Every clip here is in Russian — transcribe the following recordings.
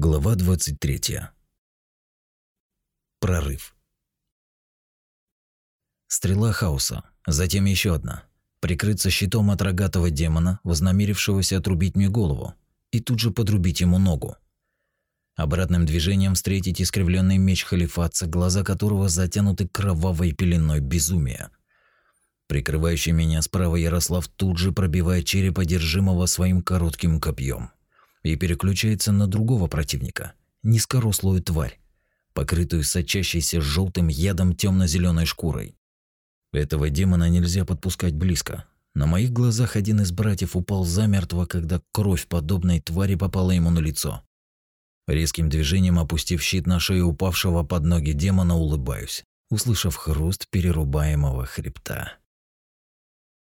Глава 23. Прорыв. Стрела хаоса, затем еще одна. Прикрыться щитом от рогатого демона, вознамерившегося отрубить мне голову, и тут же подрубить ему ногу. Обратным движением встретить искривленный меч халифатца, глаза которого затянуты кровавой пеленой безумия. Прикрывающий меня справа Ярослав тут же пробивает череп одержимого своим коротким копьем и переключается на другого противника, низкорослую тварь, покрытую сочащейся желтым ядом темно зеленой шкурой. Этого демона нельзя подпускать близко. На моих глазах один из братьев упал замертво, когда кровь подобной твари попала ему на лицо. Резким движением опустив щит на шею упавшего под ноги демона, улыбаюсь, услышав хруст перерубаемого хребта.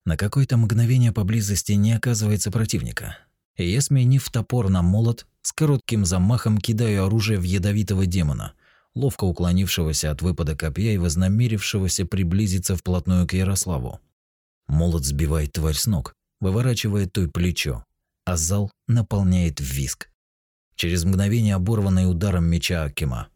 На какое-то мгновение поблизости не оказывается противника и я, сменив топор на молот, с коротким замахом кидаю оружие в ядовитого демона, ловко уклонившегося от выпада копья и вознамерившегося приблизиться вплотную к Ярославу. Молот сбивает тварь с ног, выворачивает той плечо, а зал наполняет виск. Через мгновение оборванный ударом меча Акима.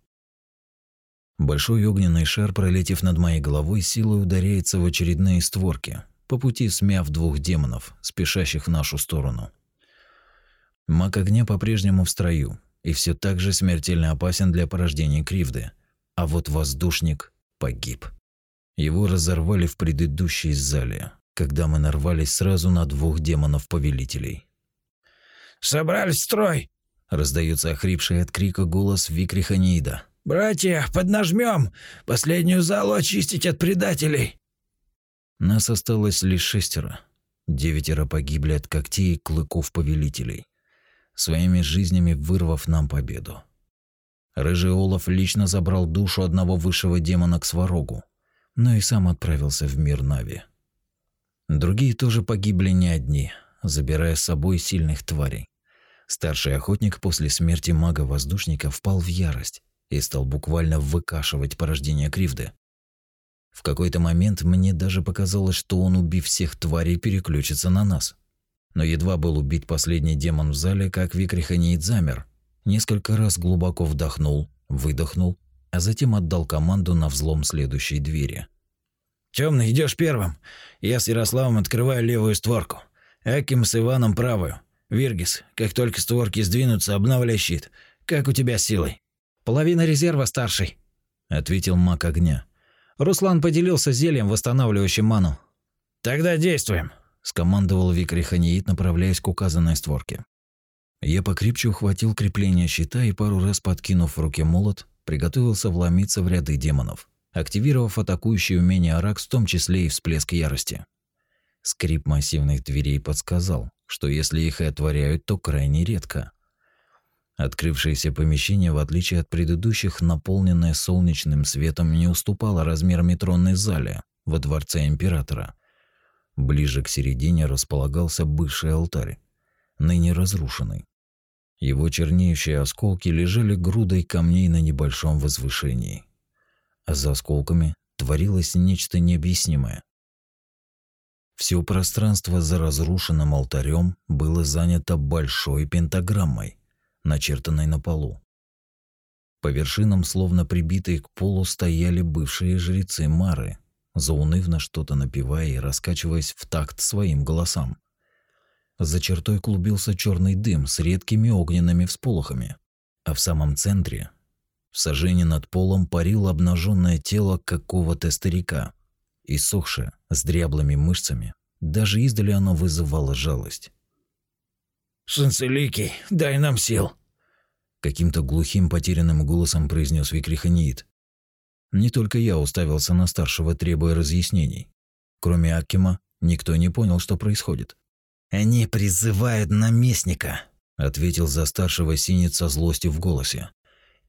Большой огненный шар, пролетев над моей головой, силой ударяется в очередные створки, по пути смяв двух демонов, спешащих в нашу сторону. Маг огня по-прежнему в строю и все так же смертельно опасен для порождения кривды. А вот воздушник погиб. Его разорвали в предыдущей зале, когда мы нарвались сразу на двух демонов-повелителей. «Собрались в строй!» – раздается охрипший от крика голос Викриханиида. «Братья, поднажмем! Последнюю залу очистить от предателей!» Нас осталось лишь шестеро. Девятеро погибли от когтей и клыков повелителей своими жизнями вырвав нам победу. Рыжий Олаф лично забрал душу одного высшего демона к Сварогу, но и сам отправился в мир Нави. Другие тоже погибли не одни, забирая с собой сильных тварей. Старший охотник после смерти мага-воздушника впал в ярость и стал буквально выкашивать порождение Кривды. В какой-то момент мне даже показалось, что он, убив всех тварей, переключится на нас – но едва был убит последний демон в зале, как Викриханиид замер. Несколько раз глубоко вдохнул, выдохнул, а затем отдал команду на взлом следующей двери. Темный, идешь первым. Я с Ярославом открываю левую створку. Аким с Иваном правую. Виргис, как только створки сдвинутся, обновляй щит. Как у тебя с силой?» «Половина резерва, старший», — ответил маг огня. «Руслан поделился зельем, восстанавливающим ману». «Тогда действуем», скомандовал Викриханиит, направляясь к указанной створке. Я покрепче ухватил крепление щита и пару раз подкинув в руке молот, приготовился вломиться в ряды демонов, активировав атакующие умения Аракс, в том числе и всплеск ярости. Скрип массивных дверей подсказал, что если их и отворяют, то крайне редко. Открывшееся помещение, в отличие от предыдущих, наполненное солнечным светом, не уступало размерами тронной зале во дворце императора. Ближе к середине располагался бывший алтарь, ныне разрушенный. Его чернеющие осколки лежали грудой камней на небольшом возвышении. А за осколками творилось нечто необъяснимое. Все пространство за разрушенным алтарем было занято большой пентаграммой, начертанной на полу. По вершинам, словно прибитые к полу, стояли бывшие жрецы Мары – заунывно что-то напевая и раскачиваясь в такт своим голосам. За чертой клубился черный дым с редкими огненными всполохами, а в самом центре, в сажении над полом, парило обнаженное тело какого-то старика, иссохшее, с дряблыми мышцами. Даже издали оно вызывало жалость. «Санцеликий, дай нам сил!» Каким-то глухим потерянным голосом произнес Викриханиит. Не только я уставился на старшего, требуя разъяснений. Кроме Акима, никто не понял, что происходит. «Они призывают наместника», – ответил за старшего синец со злостью в голосе.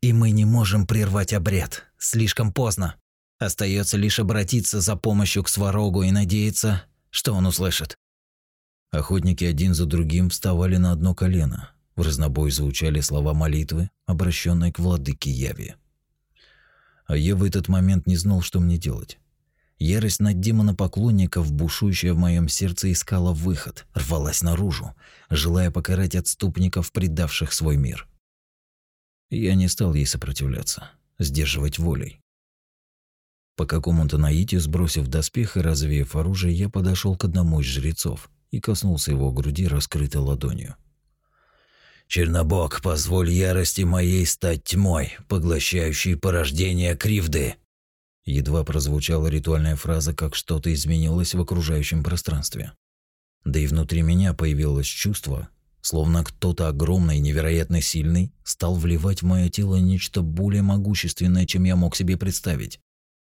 «И мы не можем прервать обряд. Слишком поздно. Остается лишь обратиться за помощью к Сварогу и надеяться, что он услышит». Охотники один за другим вставали на одно колено. В разнобой звучали слова молитвы, обращенные к владыке Яви. А я в этот момент не знал, что мне делать. Ярость над демона-поклонников, бушующая в моем сердце, искала выход, рвалась наружу, желая покарать отступников, предавших свой мир. Я не стал ей сопротивляться, сдерживать волей. По какому-то наитию, сбросив доспех и развеяв оружие, я подошел к одному из жрецов и коснулся его груди раскрытой ладонью. «Чернобог, позволь ярости моей стать тьмой, поглощающей порождение кривды!» Едва прозвучала ритуальная фраза, как что-то изменилось в окружающем пространстве. Да и внутри меня появилось чувство, словно кто-то огромный и невероятно сильный стал вливать в мое тело нечто более могущественное, чем я мог себе представить.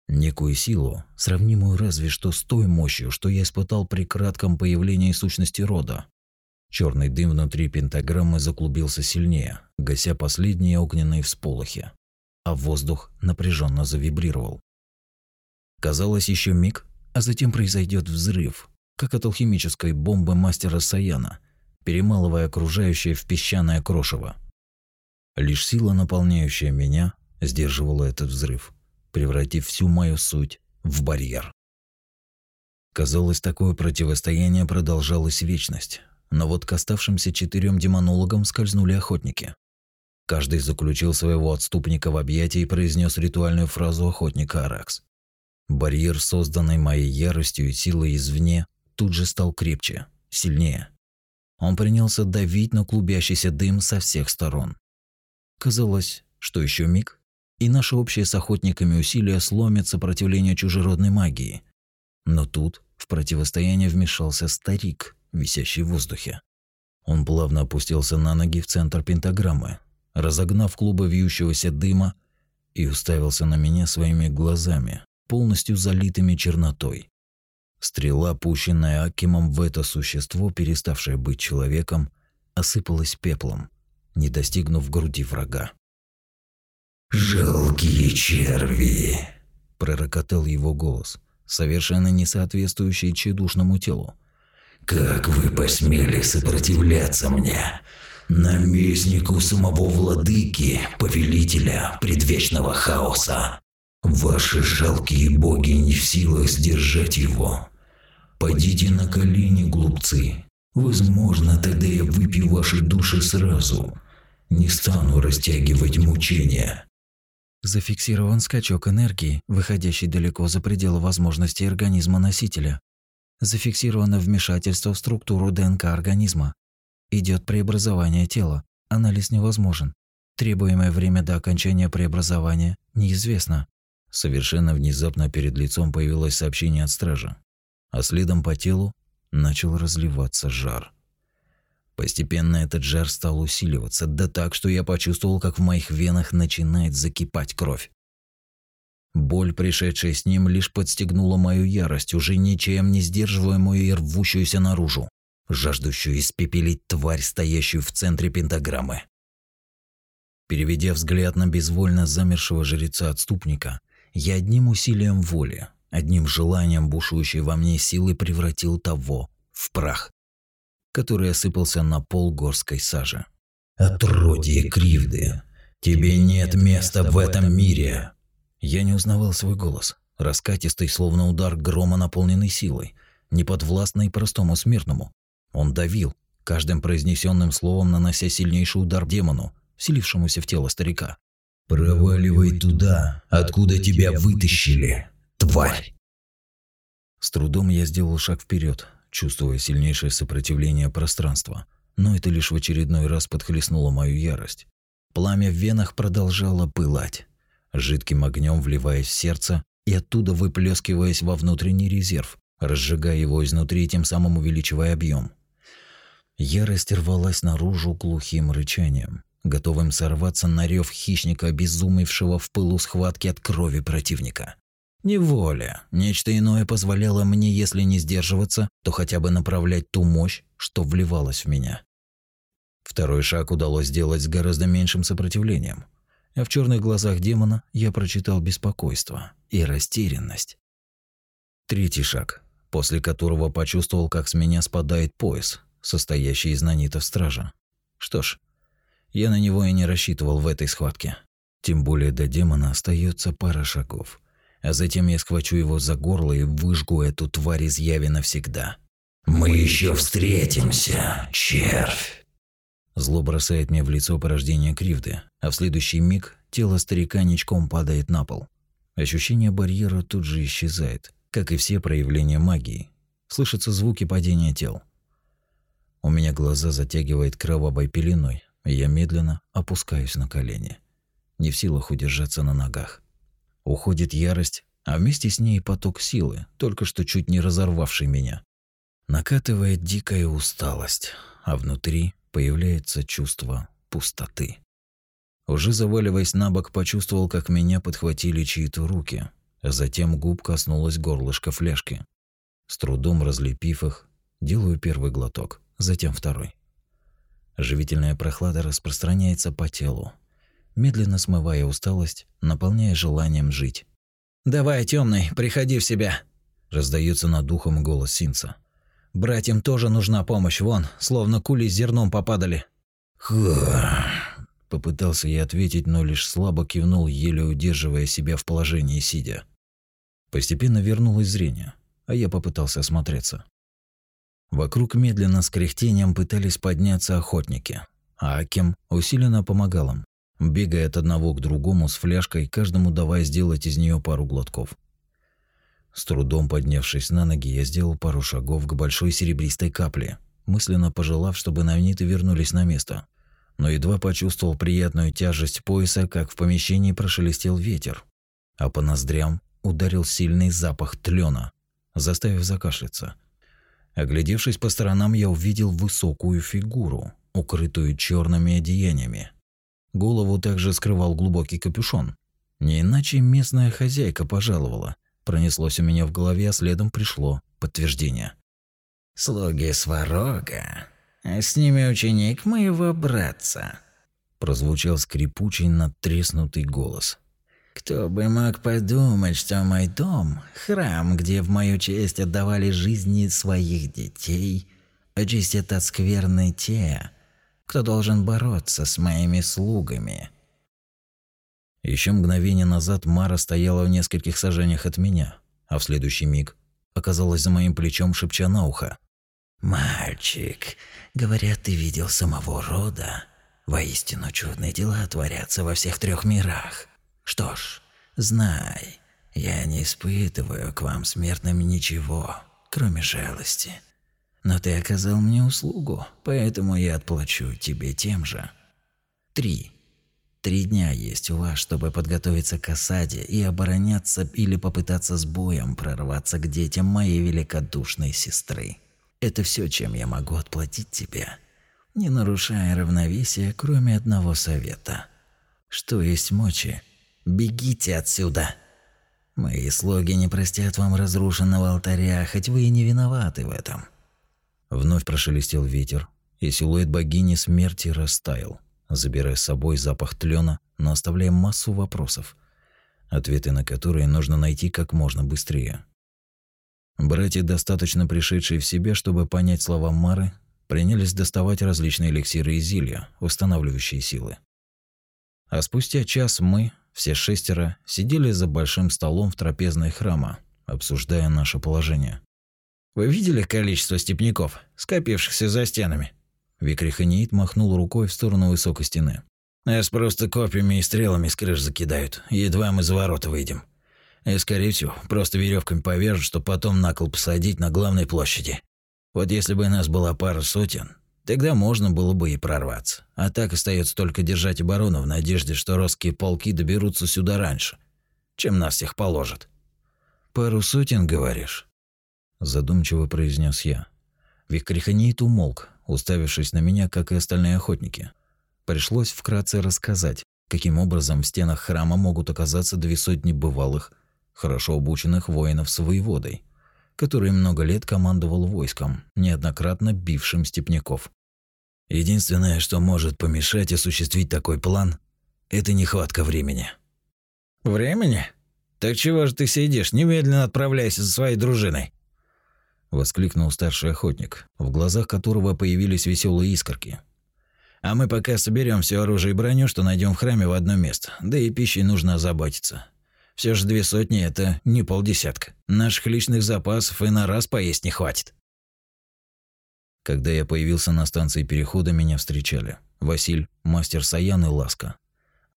Некую силу, сравнимую разве что с той мощью, что я испытал при кратком появлении сущности рода. Черный дым внутри пентаграммы заклубился сильнее, гася последние огненные всполохи, а воздух напряженно завибрировал. Казалось, еще миг, а затем произойдет взрыв, как от алхимической бомбы мастера Саяна, перемалывая окружающее в песчаное крошево. Лишь сила, наполняющая меня, сдерживала этот взрыв, превратив всю мою суть в барьер. Казалось, такое противостояние продолжалось вечность, но вот к оставшимся четырем демонологам скользнули охотники. Каждый заключил своего отступника в объятия и произнес ритуальную фразу охотника Аракс. Барьер, созданный моей яростью и силой извне, тут же стал крепче, сильнее. Он принялся давить на клубящийся дым со всех сторон. Казалось, что еще миг, и наше общее с охотниками усилие сломит сопротивление чужеродной магии. Но тут в противостояние вмешался старик, висящий в воздухе. Он плавно опустился на ноги в центр пентаграммы, разогнав клубы вьющегося дыма и уставился на меня своими глазами, полностью залитыми чернотой. Стрела, пущенная Акимом в это существо, переставшее быть человеком, осыпалась пеплом, не достигнув груди врага. «Жалкие черви!» – пророкотал его голос, совершенно не соответствующий тщедушному телу. «Как вы посмели сопротивляться мне, наместнику самого владыки, повелителя предвечного хаоса? Ваши жалкие боги не в силах сдержать его. Пойдите на колени, глупцы. Возможно, тогда я выпью ваши души сразу. Не стану растягивать мучения. Зафиксирован скачок энергии, выходящий далеко за пределы возможностей организма носителя. Зафиксировано вмешательство в структуру ДНК организма. Идет преобразование тела. Анализ невозможен. Требуемое время до окончания преобразования неизвестно. Совершенно внезапно перед лицом появилось сообщение от стража а следом по телу начал разливаться жар. Постепенно этот жар стал усиливаться, да так, что я почувствовал, как в моих венах начинает закипать кровь. Боль, пришедшая с ним, лишь подстегнула мою ярость, уже ничем не сдерживаемую и рвущуюся наружу, жаждущую испепелить тварь, стоящую в центре пентаграммы. Переведя взгляд на безвольно замершего жреца-отступника, я одним усилием воли одним желанием бушующей во мне силы превратил того в прах, который осыпался на пол горской сажи. «Отродье кривды! Тебе нет места в этом мире!» Я не узнавал свой голос, раскатистый, словно удар грома, наполненный силой, неподвластный простому смертному. Он давил, каждым произнесенным словом нанося сильнейший удар демону, вселившемуся в тело старика. «Проваливай туда, откуда тебя вытащили!» тварь!» С трудом я сделал шаг вперед, чувствуя сильнейшее сопротивление пространства, но это лишь в очередной раз подхлестнуло мою ярость. Пламя в венах продолжало пылать, жидким огнем вливаясь в сердце и оттуда выплескиваясь во внутренний резерв, разжигая его изнутри тем самым увеличивая объем. Ярость рвалась наружу глухим рычанием, готовым сорваться на рев хищника, обезумевшего в пылу схватки от крови противника. Неволя. Нечто иное позволяло мне, если не сдерживаться, то хотя бы направлять ту мощь, что вливалась в меня. Второй шаг удалось сделать с гораздо меньшим сопротивлением. А в черных глазах демона я прочитал беспокойство и растерянность. Третий шаг, после которого почувствовал, как с меня спадает пояс, состоящий из нанитов стража. Что ж, я на него и не рассчитывал в этой схватке. Тем более до демона остается пара шагов а затем я схвачу его за горло и выжгу эту тварь из яви навсегда. «Мы еще встретимся, червь!» Зло бросает мне в лицо порождение кривды, а в следующий миг тело старика ничком падает на пол. Ощущение барьера тут же исчезает, как и все проявления магии. Слышатся звуки падения тел. У меня глаза затягивает кровавой пеленой, и я медленно опускаюсь на колени. Не в силах удержаться на ногах. Уходит ярость, а вместе с ней поток силы, только что чуть не разорвавший меня. Накатывает дикая усталость, а внутри появляется чувство пустоты. Уже заваливаясь на бок, почувствовал, как меня подхватили чьи-то руки, а затем губ коснулась горлышка фляжки. С трудом разлепив их, делаю первый глоток, затем второй. Живительная прохлада распространяется по телу, медленно смывая усталость, наполняя желанием жить. «Давай, темный, приходи в себя!» Раздается над духом голос Синца. «Братьям тоже нужна помощь, вон, словно кули с зерном попадали». Попытался я ответить, но лишь слабо кивнул, еле удерживая себя в положении сидя. Постепенно вернулось зрение, а я попытался осмотреться. Вокруг медленно с кряхтением пытались подняться охотники, а Аким усиленно помогал им, бегая от одного к другому с фляжкой, каждому давая сделать из нее пару глотков. С трудом поднявшись на ноги, я сделал пару шагов к большой серебристой капле, мысленно пожелав, чтобы навниты вернулись на место но едва почувствовал приятную тяжесть пояса, как в помещении прошелестел ветер, а по ноздрям ударил сильный запах тлена, заставив закашляться. Оглядевшись по сторонам, я увидел высокую фигуру, укрытую черными одеяниями. Голову также скрывал глубокий капюшон. Не иначе местная хозяйка пожаловала. Пронеслось у меня в голове, а следом пришло подтверждение. «Слуги Сварога а с ними ученик моего братца», – прозвучал скрипучий надтреснутый голос. «Кто бы мог подумать, что мой дом, храм, где в мою честь отдавали жизни своих детей, очистят от скверны те, кто должен бороться с моими слугами». Еще мгновение назад Мара стояла в нескольких сажениях от меня, а в следующий миг оказалась за моим плечом, шепча на ухо. «Мальчик, говорят, ты видел самого рода. Воистину чудные дела творятся во всех трех мирах. Что ж, знай, я не испытываю к вам смертным ничего, кроме жалости. Но ты оказал мне услугу, поэтому я отплачу тебе тем же. Три. Три дня есть у вас, чтобы подготовиться к осаде и обороняться или попытаться с боем прорваться к детям моей великодушной сестры. Это все, чем я могу отплатить тебе, не нарушая равновесия, кроме одного совета. Что есть мочи, бегите отсюда. Мои слуги не простят вам разрушенного алтаря, хоть вы и не виноваты в этом. Вновь прошелестел ветер, и силуэт богини смерти растаял, забирая с собой запах тлена, но оставляя массу вопросов, ответы на которые нужно найти как можно быстрее. Братья, достаточно пришедшие в себя, чтобы понять слова Мары, принялись доставать различные эликсиры и зелья, устанавливающие силы. А спустя час мы, все шестеро, сидели за большим столом в трапезной храма, обсуждая наше положение. «Вы видели количество степняков, скопившихся за стенами?» Викриханиит махнул рукой в сторону высокой стены. «Нас просто копьями и стрелами с крыш закидают, едва мы за ворота выйдем. И, скорее всего, просто веревками повяжут, чтобы потом на кол посадить на главной площади. Вот если бы нас была пара сотен, тогда можно было бы и прорваться. А так остается только держать оборону в надежде, что русские полки доберутся сюда раньше, чем нас всех положат. «Пару сотен, говоришь?» Задумчиво произнес я. Викриханит умолк, уставившись на меня, как и остальные охотники. Пришлось вкратце рассказать, каким образом в стенах храма могут оказаться две сотни бывалых хорошо обученных воинов с воеводой, который много лет командовал войском, неоднократно бившим степняков. Единственное, что может помешать осуществить такой план, это нехватка времени. Времени? Так чего же ты сидишь? Немедленно отправляйся за своей дружиной. Воскликнул старший охотник, в глазах которого появились веселые искорки. А мы пока соберем все оружие и броню, что найдем в храме в одно место. Да и пищей нужно озаботиться. Все же две сотни – это не полдесятка. Наших личных запасов и на раз поесть не хватит. Когда я появился на станции перехода, меня встречали Василь, мастер Саян и Ласка,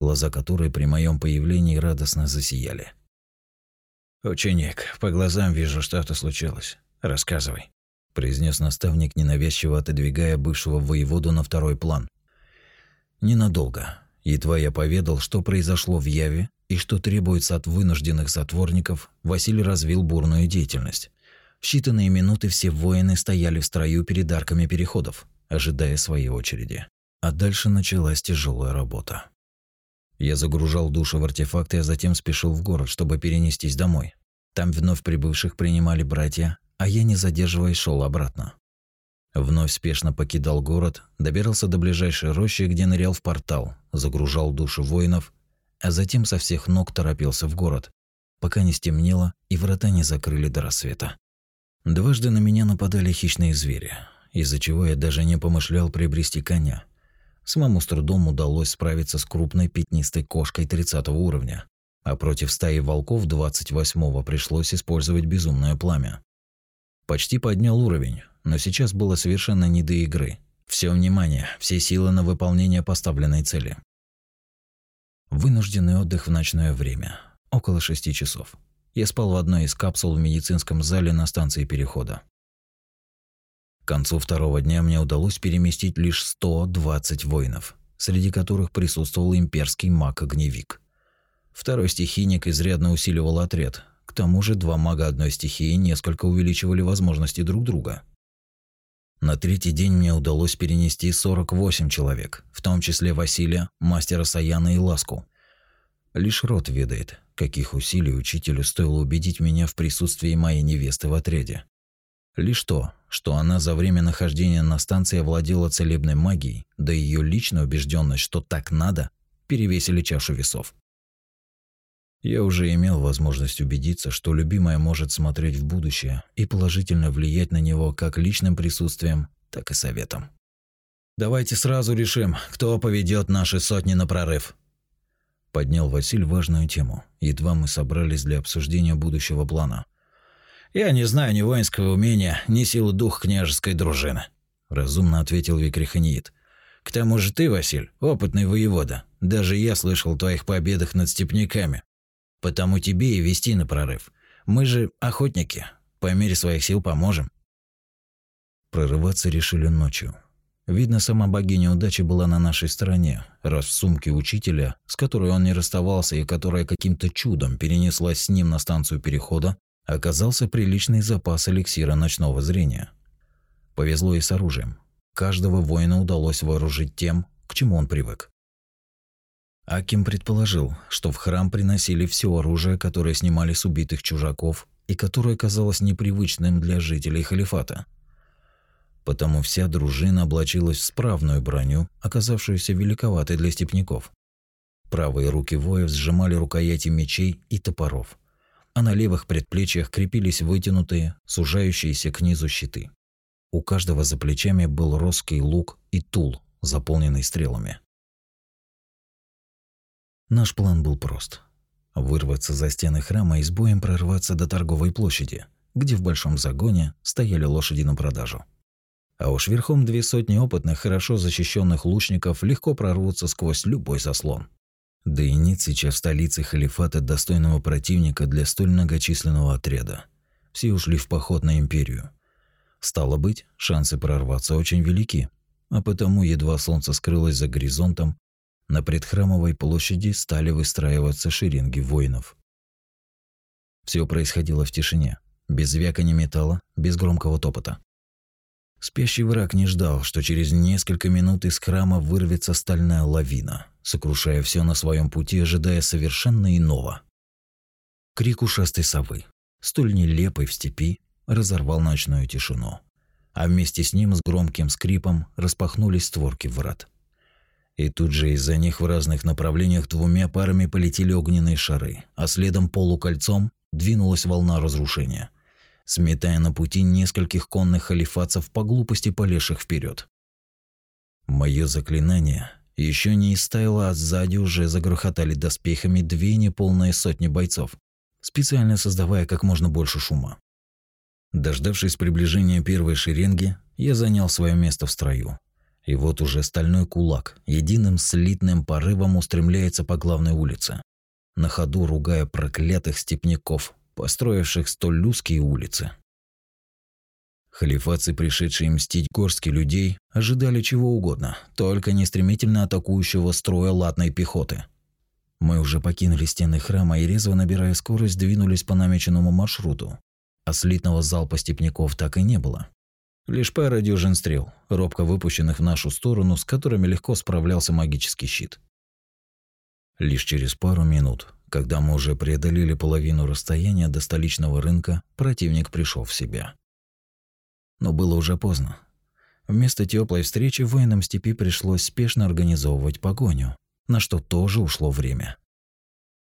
глаза которой при моем появлении радостно засияли. «Ученик, по глазам вижу, что-то случилось. Рассказывай», – произнес наставник, ненавязчиво отодвигая бывшего воеводу на второй план. «Ненадолго. Едва я поведал, что произошло в Яве и что требуется от вынужденных затворников, Василий развил бурную деятельность. В считанные минуты все воины стояли в строю перед арками переходов, ожидая своей очереди. А дальше началась тяжелая работа. Я загружал души в артефакты, а затем спешил в город, чтобы перенестись домой. Там вновь прибывших принимали братья, а я, не задерживаясь, шел обратно. Вновь спешно покидал город, добирался до ближайшей рощи, где нырял в портал, загружал души воинов, а затем со всех ног торопился в город, пока не стемнело и врата не закрыли до рассвета. Дважды на меня нападали хищные звери, из-за чего я даже не помышлял приобрести коня. Самому с трудом удалось справиться с крупной пятнистой кошкой 30 уровня, а против стаи волков 28-го пришлось использовать безумное пламя. Почти поднял уровень, но сейчас было совершенно не до игры. Все внимание, все силы на выполнение поставленной цели. Вынужденный отдых в ночное время, около шести часов. Я спал в одной из капсул в медицинском зале на станции перехода. К концу второго дня мне удалось переместить лишь 120 воинов, среди которых присутствовал имперский маг-огневик. Второй стихийник изрядно усиливал отряд. Тому же два мага одной стихии несколько увеличивали возможности друг друга. На третий день мне удалось перенести 48 человек, в том числе Василия, мастера Саяна и Ласку. Лишь род ведает, каких усилий учителю стоило убедить меня в присутствии моей невесты в отряде. Лишь то, что она за время нахождения на станции овладела целебной магией, да ее личная убежденность, что так надо, перевесили чашу весов. Я уже имел возможность убедиться, что любимая может смотреть в будущее и положительно влиять на него как личным присутствием, так и советом. Давайте сразу решим, кто поведет наши сотни на прорыв, Поднял Василь важную тему. Едва мы собрались для обсуждения будущего плана. «Я не знаю ни воинского умения, ни силы духа княжеской дружины», – разумно ответил Викриханиит. «К тому же ты, Василь, опытный воевода. Даже я слышал о твоих победах над степняками. Потому тебе и вести на прорыв. Мы же охотники. По мере своих сил поможем». Прорываться решили ночью. Видно, сама богиня удачи была на нашей стороне, раз в сумке учителя, с которой он не расставался и которая каким-то чудом перенеслась с ним на станцию перехода, оказался приличный запас эликсира ночного зрения. Повезло и с оружием. Каждого воина удалось вооружить тем, к чему он привык. Аким предположил, что в храм приносили все оружие, которое снимали с убитых чужаков и которое казалось непривычным для жителей халифата – потому вся дружина облачилась в справную броню, оказавшуюся великоватой для степняков. Правые руки воев сжимали рукояти мечей и топоров, а на левых предплечьях крепились вытянутые, сужающиеся к низу щиты. У каждого за плечами был роский лук и тул, заполненный стрелами. Наш план был прост. Вырваться за стены храма и с боем прорваться до торговой площади, где в большом загоне стояли лошади на продажу. А уж верхом две сотни опытных, хорошо защищенных лучников легко прорвутся сквозь любой заслон. Да и нет сейчас в столице халифата достойного противника для столь многочисленного отряда. Все ушли в поход на империю. Стало быть, шансы прорваться очень велики, а потому едва солнце скрылось за горизонтом, на предхрамовой площади стали выстраиваться шеренги воинов. Все происходило в тишине, без звякания металла, без громкого топота. Спящий враг не ждал, что через несколько минут из храма вырвется стальная лавина, сокрушая все на своем пути, ожидая совершенно иного. Крик ушастой совы, столь нелепой в степи, разорвал ночную тишину. А вместе с ним с громким скрипом распахнулись створки врат. И тут же из-за них в разных направлениях двумя парами полетели огненные шары, а следом полукольцом двинулась волна разрушения – сметая на пути нескольких конных халифатцев по глупости полезших вперед. Мое заклинание еще не истаяло, а сзади уже загрохотали доспехами две неполные сотни бойцов, специально создавая как можно больше шума. Дождавшись приближения первой шеренги, я занял свое место в строю. И вот уже стальной кулак единым слитным порывом устремляется по главной улице, на ходу ругая проклятых степняков, построивших столь узкие улицы. Халифатцы, пришедшие мстить горстки людей, ожидали чего угодно, только не стремительно атакующего строя латной пехоты. Мы уже покинули стены храма и резво набирая скорость двинулись по намеченному маршруту. А слитного залпа степняков так и не было. Лишь пара дюжин стрел, робко выпущенных в нашу сторону, с которыми легко справлялся магический щит. Лишь через пару минут, когда мы уже преодолели половину расстояния до столичного рынка, противник пришел в себя. Но было уже поздно. Вместо теплой встречи воинам степи пришлось спешно организовывать погоню, на что тоже ушло время.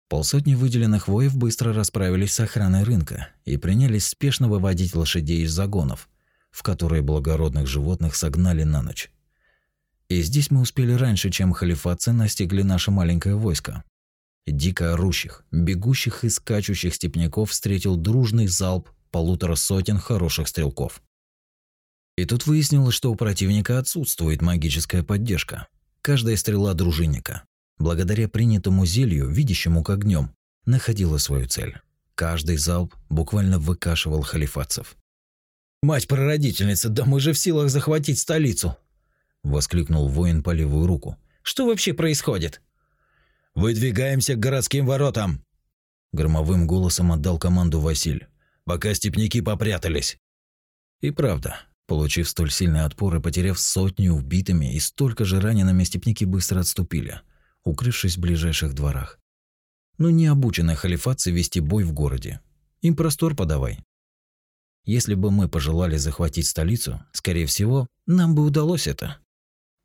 Полсотни выделенных воев быстро расправились с охраной рынка и принялись спешно выводить лошадей из загонов, в которые благородных животных согнали на ночь. И здесь мы успели раньше, чем халифатцы настигли наше маленькое войско. Дико орущих, бегущих и скачущих степняков встретил дружный залп полутора сотен хороших стрелков. И тут выяснилось, что у противника отсутствует магическая поддержка. Каждая стрела дружинника, благодаря принятому зелью, видящему к огнем, находила свою цель. Каждый залп буквально выкашивал халифатцев. «Мать-прародительница, да мы же в силах захватить столицу!» Воскликнул воин по левую руку. «Что вообще происходит?» «Выдвигаемся к городским воротам!» Громовым голосом отдал команду Василь. «Пока степняки попрятались!» И правда, Получив столь сильный отпор и потеряв сотню убитыми и столько же ранеными, степники быстро отступили, укрывшись в ближайших дворах. Но не обучены халифатцы вести бой в городе. Им простор подавай. Если бы мы пожелали захватить столицу, скорее всего, нам бы удалось это.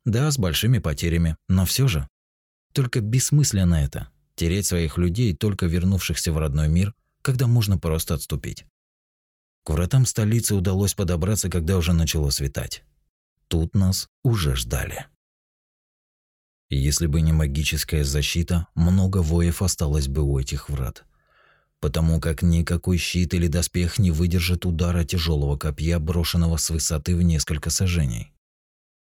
Да, с большими потерями, но все же. Только бессмысленно это – терять своих людей, только вернувшихся в родной мир, когда можно просто отступить. К вратам столицы удалось подобраться, когда уже начало светать. Тут нас уже ждали. Если бы не магическая защита, много воев осталось бы у этих врат. Потому как никакой щит или доспех не выдержит удара тяжелого копья, брошенного с высоты в несколько сажений.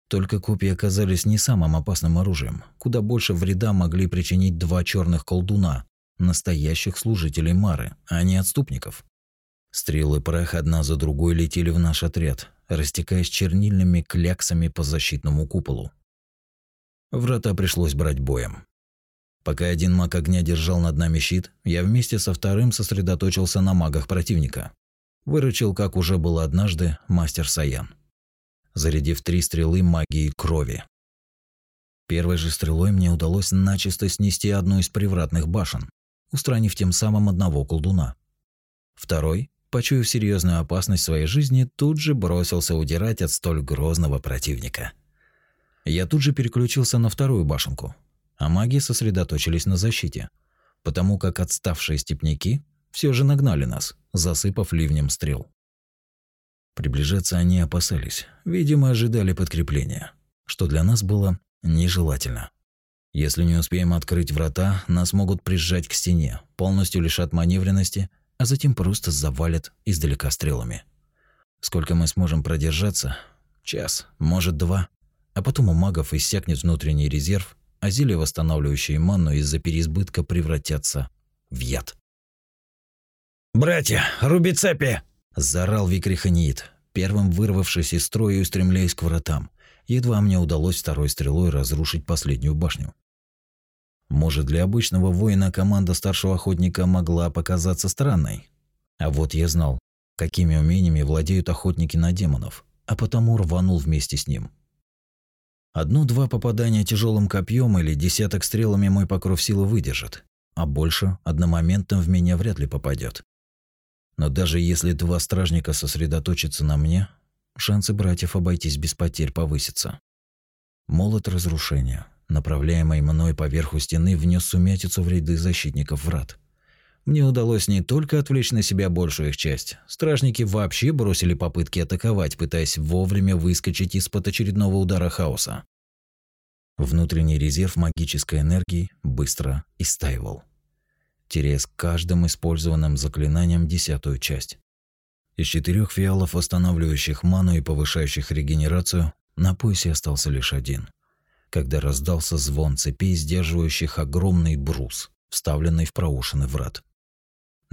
Только копья оказались не самым опасным оружием. Куда больше вреда могли причинить два черных колдуна, настоящих служителей Мары, а не отступников. Стрелы прах одна за другой летели в наш отряд, растекаясь чернильными кляксами по защитному куполу. Врата пришлось брать боем. Пока один маг огня держал над нами щит, я вместе со вторым сосредоточился на магах противника. Выручил, как уже было однажды, мастер Саян. Зарядив три стрелы магии крови. Первой же стрелой мне удалось начисто снести одну из привратных башен, устранив тем самым одного колдуна. Второй почуяв серьезную опасность своей жизни, тут же бросился удирать от столь грозного противника. Я тут же переключился на вторую башенку, а маги сосредоточились на защите, потому как отставшие степняки все же нагнали нас, засыпав ливнем стрел. Приближаться они опасались, видимо, ожидали подкрепления, что для нас было нежелательно. Если не успеем открыть врата, нас могут прижать к стене, полностью лишат маневренности – а затем просто завалят издалека стрелами. Сколько мы сможем продержаться? Час, может два. А потом у магов иссякнет внутренний резерв, а зелья, восстанавливающие манну из-за переизбытка, превратятся в яд. «Братья, руби цепи!» – заорал Викриханиит, первым вырвавшись из строя и устремляясь к вратам. Едва мне удалось второй стрелой разрушить последнюю башню. Может, для обычного воина команда старшего охотника могла показаться странной. А вот я знал, какими умениями владеют охотники на демонов, а потому рванул вместе с ним. Одно-два попадания тяжелым копьем или десяток стрелами мой покров силы выдержит, а больше одномоментно в меня вряд ли попадет. Но даже если два стражника сосредоточатся на мне, шансы братьев обойтись без потерь повысятся. Молот разрушения, направляемый мной поверху стены, внес сумятицу в ряды защитников врат. Мне удалось не только отвлечь на себя большую их часть. Стражники вообще бросили попытки атаковать, пытаясь вовремя выскочить из-под очередного удара хаоса. Внутренний резерв магической энергии быстро истаивал, теряя с каждым использованным заклинанием десятую часть. Из четырех фиалов, восстанавливающих ману и повышающих регенерацию, на поясе остался лишь один. Когда раздался звон цепей, сдерживающих огромный брус, вставленный в проушины врат.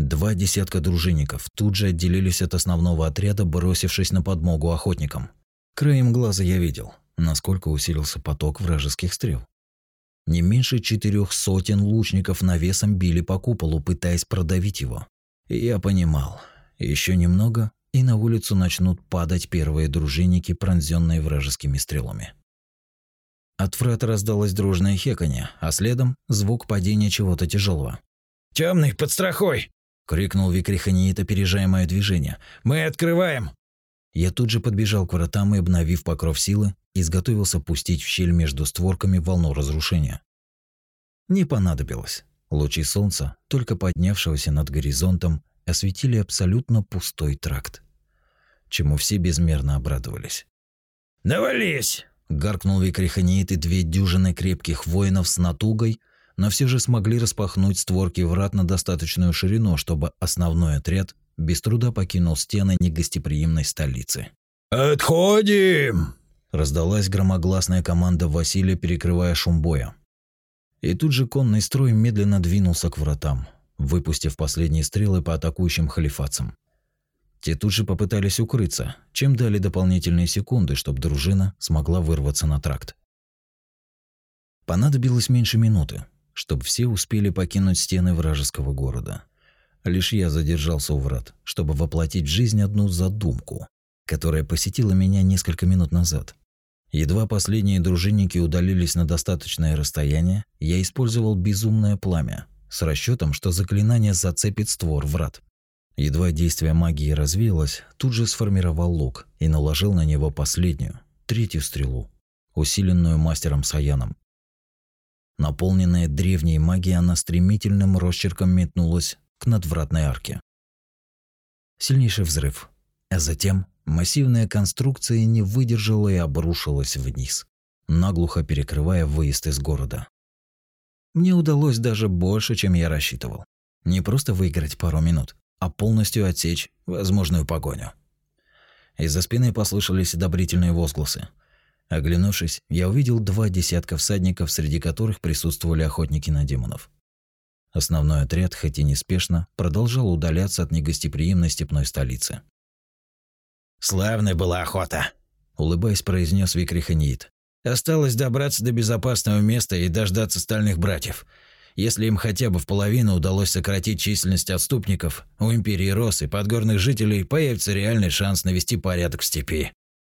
Два десятка дружинников тут же отделились от основного отряда, бросившись на подмогу охотникам. Краем глаза я видел, насколько усилился поток вражеских стрел. Не меньше четырех сотен лучников навесом били по куполу, пытаясь продавить его. И я понимал, еще немного, и на улицу начнут падать первые дружинники, пронзенные вражескими стрелами. От врат раздалось дружное хеканье, а следом звук падения чего-то тяжелого. Темный, подстрахуй!» – крикнул Викриханиит, опережая мое движение. «Мы открываем!» Я тут же подбежал к вратам и, обновив покров силы, изготовился пустить в щель между створками волну разрушения. Не понадобилось. Лучи солнца, только поднявшегося над горизонтом, осветили абсолютно пустой тракт, чему все безмерно обрадовались. «Навались!» – гаркнул Викриханиит, и две дюжины крепких воинов с натугой, но все же смогли распахнуть створки врат на достаточную ширину, чтобы основной отряд без труда покинул стены негостеприимной столицы. «Отходим!» – раздалась громогласная команда Василия, перекрывая шум боя. И тут же конный строй медленно двинулся к вратам, выпустив последние стрелы по атакующим халифатцам. Те тут же попытались укрыться, чем дали дополнительные секунды, чтобы дружина смогла вырваться на тракт. Понадобилось меньше минуты, чтобы все успели покинуть стены вражеского города. Лишь я задержался у врат, чтобы воплотить в жизнь одну задумку, которая посетила меня несколько минут назад. Едва последние дружинники удалились на достаточное расстояние, я использовал безумное пламя с расчетом, что заклинание зацепит створ врат. Едва действие магии развеялось, тут же сформировал лук и наложил на него последнюю, третью стрелу, усиленную мастером Саяном. Наполненная древней магией, она стремительным росчерком метнулась к надвратной арке. Сильнейший взрыв, а затем массивная конструкция не выдержала и обрушилась вниз, наглухо перекрывая выезд из города. Мне удалось даже больше, чем я рассчитывал. Не просто выиграть пару минут, а полностью отсечь возможную погоню. Из-за спины послышались одобрительные возгласы. Оглянувшись, я увидел два десятка всадников, среди которых присутствовали охотники на демонов. Основной отряд, хоть и неспешно, продолжал удаляться от негостеприимной степной столицы. «Славная была охота», – улыбаясь, произнес Викриханиит. «Осталось добраться до безопасного места и дождаться стальных братьев. Если им хотя бы в половину удалось сократить численность отступников, у Империи Рос и подгорных жителей появится реальный шанс навести порядок в степи».